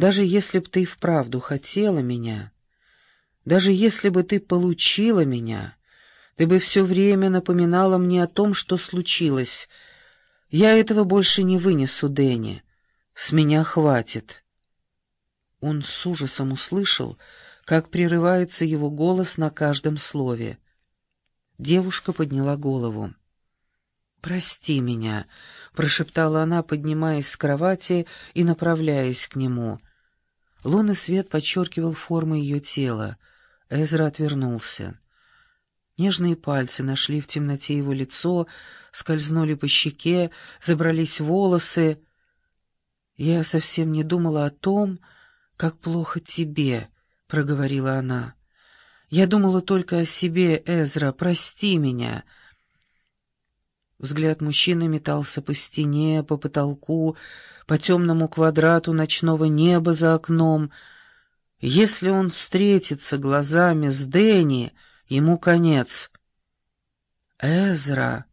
Даже если б ты вправду хотела меня, даже если бы ты получила меня, ты бы все время напоминала мне о том, что случилось. Я этого больше не вынесу, Дэнни. С меня хватит». Он с ужасом услышал, как прерывается его голос на каждом слове. Девушка подняла голову. «Прости меня», — прошептала она, поднимаясь с кровати и направляясь к нему. Лунный свет подчеркивал формы ее тела. Эзра отвернулся. Нежные пальцы нашли в темноте его лицо, скользнули по щеке, забрались волосы. «Я совсем не думала о том, как плохо тебе», — проговорила она. «Я думала только о себе, Эзра, прости меня». Взгляд мужчины метался по стене, по потолку, по темному квадрату ночного неба за окном. Если он встретится глазами с Дэнни, ему конец. «Эзра!»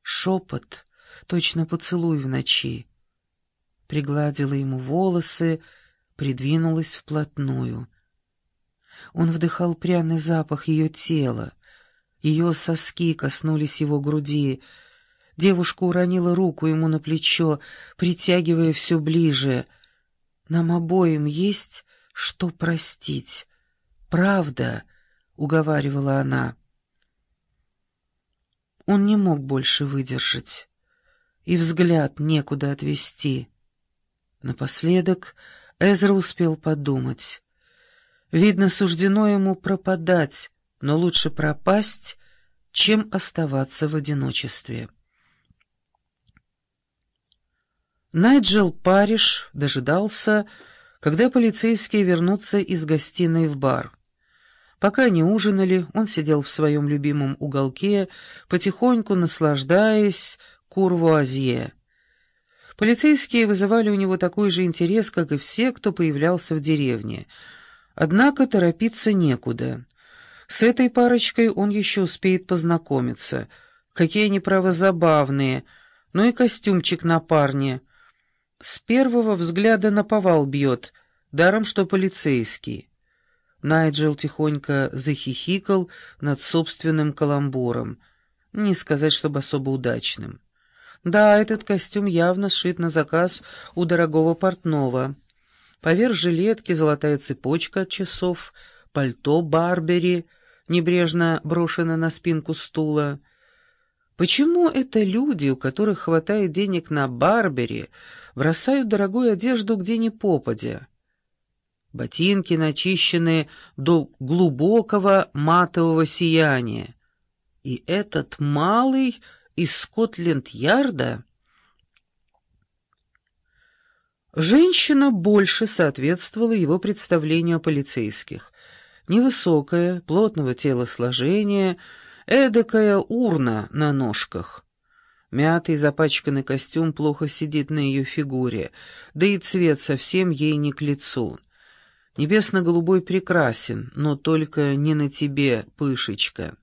Шепот, точно поцелуй в ночи. Пригладила ему волосы, придвинулась вплотную. Он вдыхал пряный запах ее тела. Ее соски коснулись его груди. Девушка уронила руку ему на плечо, притягивая все ближе. «Нам обоим есть что простить. Правда», — уговаривала она. Он не мог больше выдержать, и взгляд некуда отвести. Напоследок Эзра успел подумать. Видно, суждено ему пропадать, но лучше пропасть, чем оставаться в одиночестве. Найджел Париш дожидался, когда полицейские вернутся из гостиной в бар. Пока они ужинали, он сидел в своем любимом уголке, потихоньку наслаждаясь курвуазье. Полицейские вызывали у него такой же интерес, как и все, кто появлялся в деревне. Однако торопиться некуда. С этой парочкой он еще успеет познакомиться. Какие они, право. Ну и костюмчик на парне. С первого взгляда наповал бьет, даром что полицейский. Найджел тихонько захихикал над собственным каламбуром. Не сказать, чтобы особо удачным. Да, этот костюм явно сшит на заказ у дорогого портного. Поверх жилетки золотая цепочка от часов, пальто Барбери — небрежно брошена на спинку стула. Почему это люди, у которых хватает денег на Барбери, бросают дорогую одежду где ни попадя? Ботинки начищены до глубокого матового сияния. И этот малый из Скотленд-Ярда... Женщина больше соответствовала его представлению о полицейских — Невысокое, плотного телосложения, эдакая урна на ножках. Мятый запачканный костюм плохо сидит на ее фигуре, да и цвет совсем ей не к лицу. Небесно-голубой прекрасен, но только не на тебе, пышечка.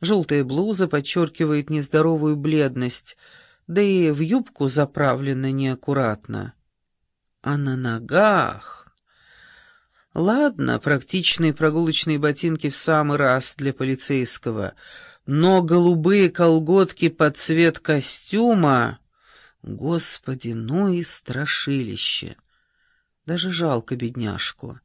Желтая блуза подчеркивает нездоровую бледность, да и в юбку заправлена неаккуратно. А на ногах... Ладно, практичные прогулочные ботинки в самый раз для полицейского, но голубые колготки под цвет костюма... Господи, ну и страшилище! Даже жалко бедняжку.